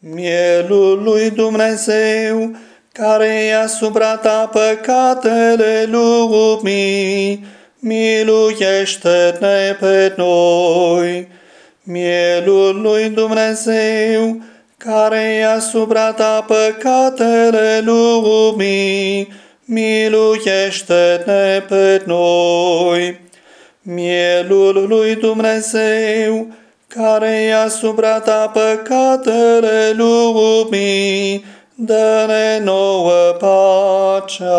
Mielul lui Dumnezeu, care i asupra ta păcatele lumii, miluiește-ne pe noi. Mielul lui Dumnezeu, care i asupra ta păcatele lumii, miluiește-ne pe noi. Mielul lui Dumnezeu, care i asupra ta păcatele lumii, dă-ne nouă pacea.